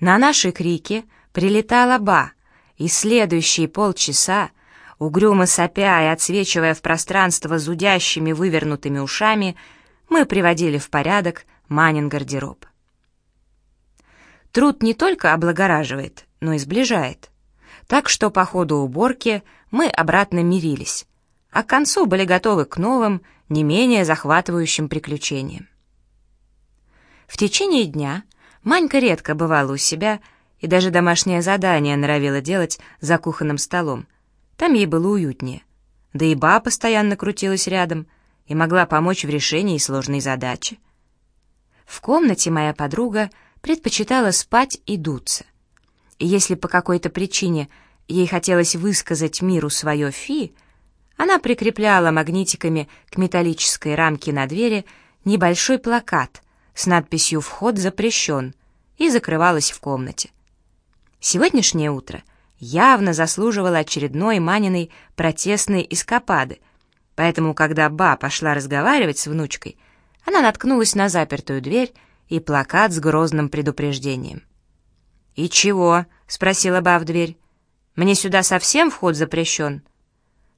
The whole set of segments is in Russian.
На наши крики прилетала Ба, и следующие полчаса, угрюмо сопя и отсвечивая в пространство зудящими вывернутыми ушами, мы приводили в порядок Манин гардероб. Труд не только облагораживает, но и сближает. Так что по ходу уборки мы обратно мирились, а к концу были готовы к новым, не менее захватывающим приключениям. В течение дня Манька редко бывала у себя и даже домашнее задание норовила делать за кухонным столом. Там ей было уютнее. Да и ба постоянно крутилась рядом и могла помочь в решении сложной задачи. В комнате моя подруга предпочитала спать и дуться. И если по какой-то причине ей хотелось высказать миру свое фи, она прикрепляла магнитиками к металлической рамке на двери небольшой плакат с надписью «Вход запрещен» и закрывалась в комнате. Сегодняшнее утро явно заслуживало очередной Маниной протестной эскапады, поэтому, когда Ба пошла разговаривать с внучкой, она наткнулась на запертую дверь и плакат с грозным предупреждением. «И чего?» — спросила Ба в дверь. «Мне сюда совсем вход запрещен?»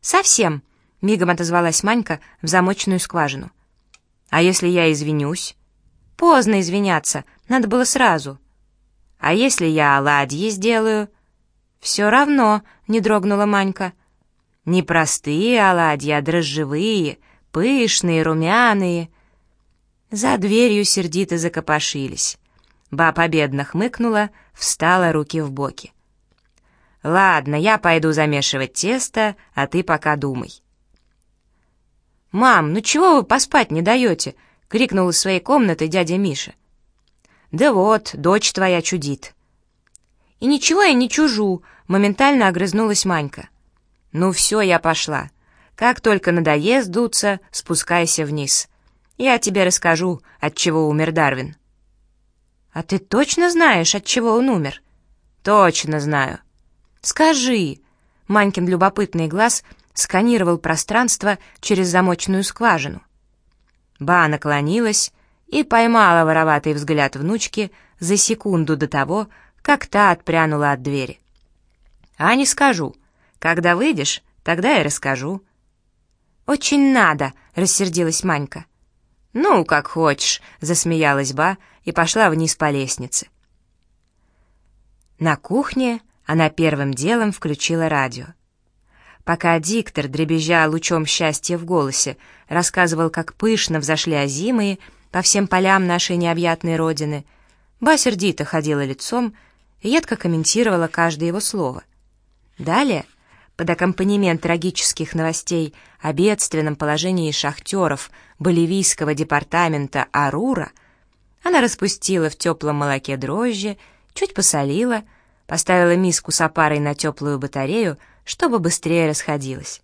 «Совсем», — мигом отозвалась Манька в замочную скважину. «А если я извинюсь?» «Поздно извиняться, надо было сразу». «А если я оладьи сделаю?» «Все равно», — не дрогнула Манька. «Не простые оладьи, а дрожжевые, пышные, румяные». За дверью сердито закопошились. Ба победно хмыкнула, встала руки в боки. «Ладно, я пойду замешивать тесто, а ты пока думай». «Мам, ну чего вы поспать не даете?» — крикнул из своей комнаты дядя Миша. «Да вот, дочь твоя чудит». «И ничего я не чужу», — моментально огрызнулась Манька. «Ну все, я пошла. Как только надоест дуться, спускайся вниз. Я тебе расскажу, от чего умер Дарвин». «А ты точно знаешь, от чего он умер?» «Точно знаю». «Скажи!» Манькин любопытный глаз сканировал пространство через замочную скважину. Ба наклонилась и поймала вороватый взгляд внучки за секунду до того, как та отпрянула от двери. «А не скажу. Когда выйдешь, тогда и расскажу». «Очень надо!» — рассердилась Манька. «Ну, как хочешь», — засмеялась Ба и пошла вниз по лестнице. На кухне она первым делом включила радио. Пока диктор, дребезжа лучом счастья в голосе, рассказывал, как пышно взошли озимые по всем полям нашей необъятной родины, Ба сердито ходила лицом и едко комментировала каждое его слово. Далее, под аккомпанемент трагических новостей о бедственном положении шахтеров боливийского департамента Арура, она распустила в теплом молоке дрожжи, чуть посолила — поставила миску с опарой на теплую батарею, чтобы быстрее расходилась.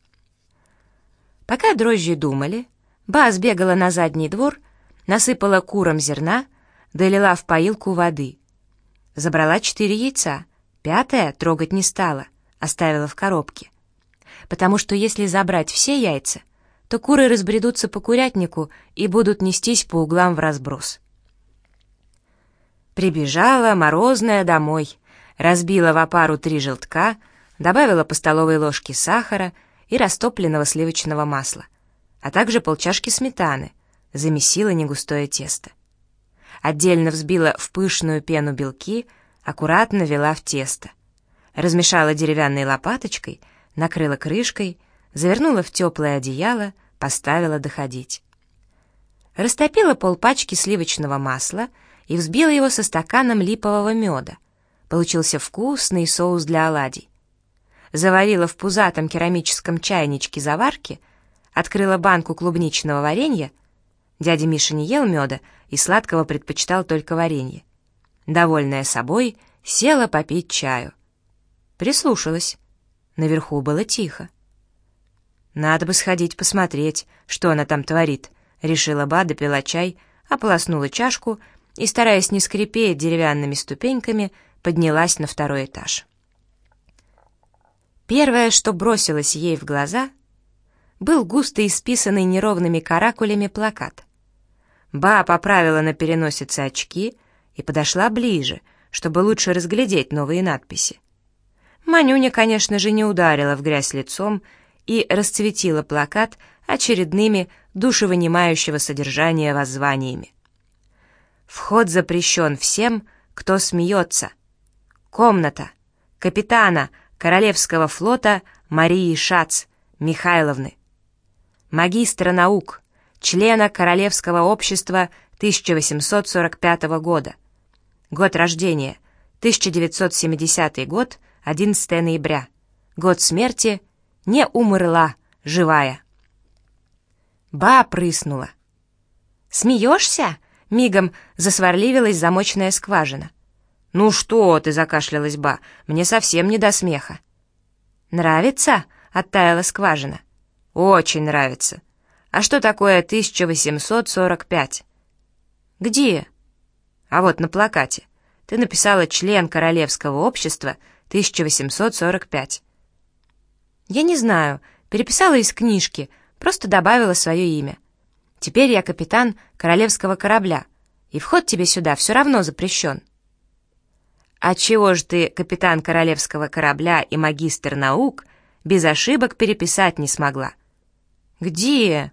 Пока дрожжи думали, Ба сбегала на задний двор, насыпала курам зерна, долила в поилку воды. Забрала четыре яйца, пятое трогать не стала, оставила в коробке. Потому что если забрать все яйца, то куры разбредутся по курятнику и будут нестись по углам в разброс. Прибежала морозная домой, разбила в опару три желтка, добавила по столовой ложке сахара и растопленного сливочного масла, а также полчашки сметаны, замесила негустое тесто. Отдельно взбила в пышную пену белки, аккуратно вела в тесто. Размешала деревянной лопаточкой, накрыла крышкой, завернула в теплое одеяло, поставила доходить. Растопила полпачки сливочного масла и взбила его со стаканом липового меда, Получился вкусный соус для оладий. Заварила в пузатом керамическом чайничке заварки, открыла банку клубничного варенья. Дядя Миша не ел меда и сладкого предпочитал только варенье. Довольная собой, села попить чаю. Прислушалась. Наверху было тихо. «Надо бы сходить посмотреть, что она там творит», — решила Ба, допила чай, ополоснула чашку и, стараясь не скрипеть деревянными ступеньками, поднялась на второй этаж. Первое, что бросилось ей в глаза, был густо исписанный неровными каракулями плакат. Ба поправила на переносице очки и подошла ближе, чтобы лучше разглядеть новые надписи. Манюня, конечно же, не ударила в грязь лицом и расцветила плакат очередными душевынимающего содержания воззваниями. Вход запрещен всем, кто смеется. Комната. Капитана Королевского флота Марии Шац Михайловны. Магистра наук, члена Королевского общества 1845 года. Год рождения 1970 год, 11 ноября. Год смерти не умерла, живая. Ба прыснула. «Смеешься?» — мигом засварливилась замочная скважина. «Ну что ты?» — закашлялась Ба. «Мне совсем не до смеха». «Нравится?» — оттаяла скважина. «Очень нравится. А что такое 1845?» «Где?» «А вот на плакате. Ты написала «Член Королевского общества 1845». «Я не знаю. Переписала из книжки, просто добавила свое имя. Теперь я капитан королевского корабля, и вход тебе сюда все равно запрещен». «А чего же ты, капитан королевского корабля и магистр наук, без ошибок переписать не смогла?» «Где?»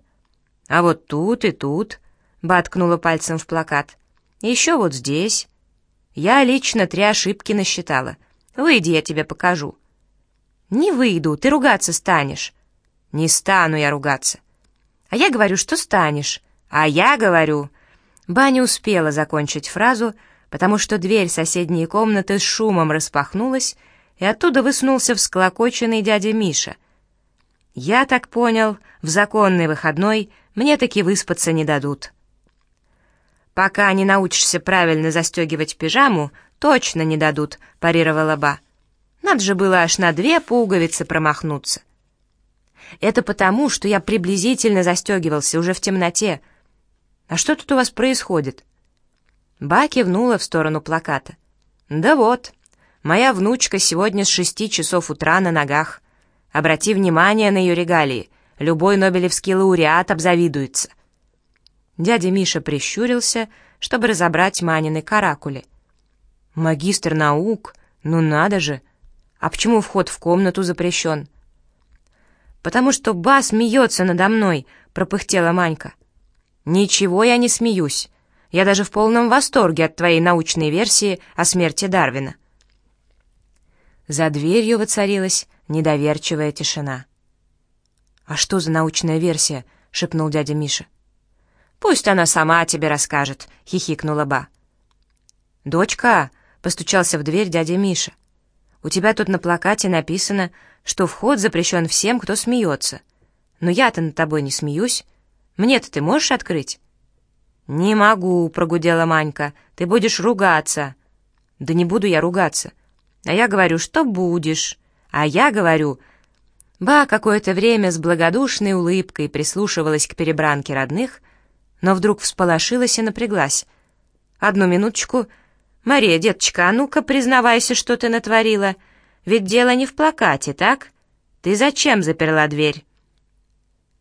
«А вот тут и тут», — Баткнула пальцем в плакат. «Еще вот здесь. Я лично три ошибки насчитала. Выйди, я тебе покажу». «Не выйду, ты ругаться станешь». «Не стану я ругаться». «А я говорю, что станешь». «А я говорю...» Баня успела закончить фразу, потому что дверь соседней комнаты с шумом распахнулась, и оттуда высунулся всклокоченный дядя Миша. «Я так понял, в законный выходной мне таки выспаться не дадут». «Пока не научишься правильно застегивать пижаму, точно не дадут», — парировала Ба. Надо же было аж на две пуговицы промахнуться. Это потому, что я приблизительно застегивался уже в темноте. А что тут у вас происходит? Ба кивнула в сторону плаката. Да вот, моя внучка сегодня с шести часов утра на ногах. Обрати внимание на ее регалии. Любой нобелевский лауреат обзавидуется. Дядя Миша прищурился, чтобы разобрать Манины каракули. Магистр наук, ну надо же! А почему вход в комнату запрещен?» «Потому что Ба смеется надо мной», — пропыхтела Манька. «Ничего я не смеюсь. Я даже в полном восторге от твоей научной версии о смерти Дарвина». За дверью воцарилась недоверчивая тишина. «А что за научная версия?» — шепнул дядя Миша. «Пусть она сама тебе расскажет», — хихикнула Ба. «Дочка!» — постучался в дверь дядя Миша. У тебя тут на плакате написано, что вход запрещен всем, кто смеется. Но я-то над тобой не смеюсь. Мне-то ты можешь открыть?» «Не могу», — прогудела Манька. «Ты будешь ругаться». «Да не буду я ругаться. А я говорю, что будешь. А я говорю...» Ба какое-то время с благодушной улыбкой прислушивалась к перебранке родных, но вдруг всполошилась и напряглась. «Одну минуточку», «Мария, деточка, а ну-ка признавайся, что ты натворила. Ведь дело не в плакате, так? Ты зачем заперла дверь?»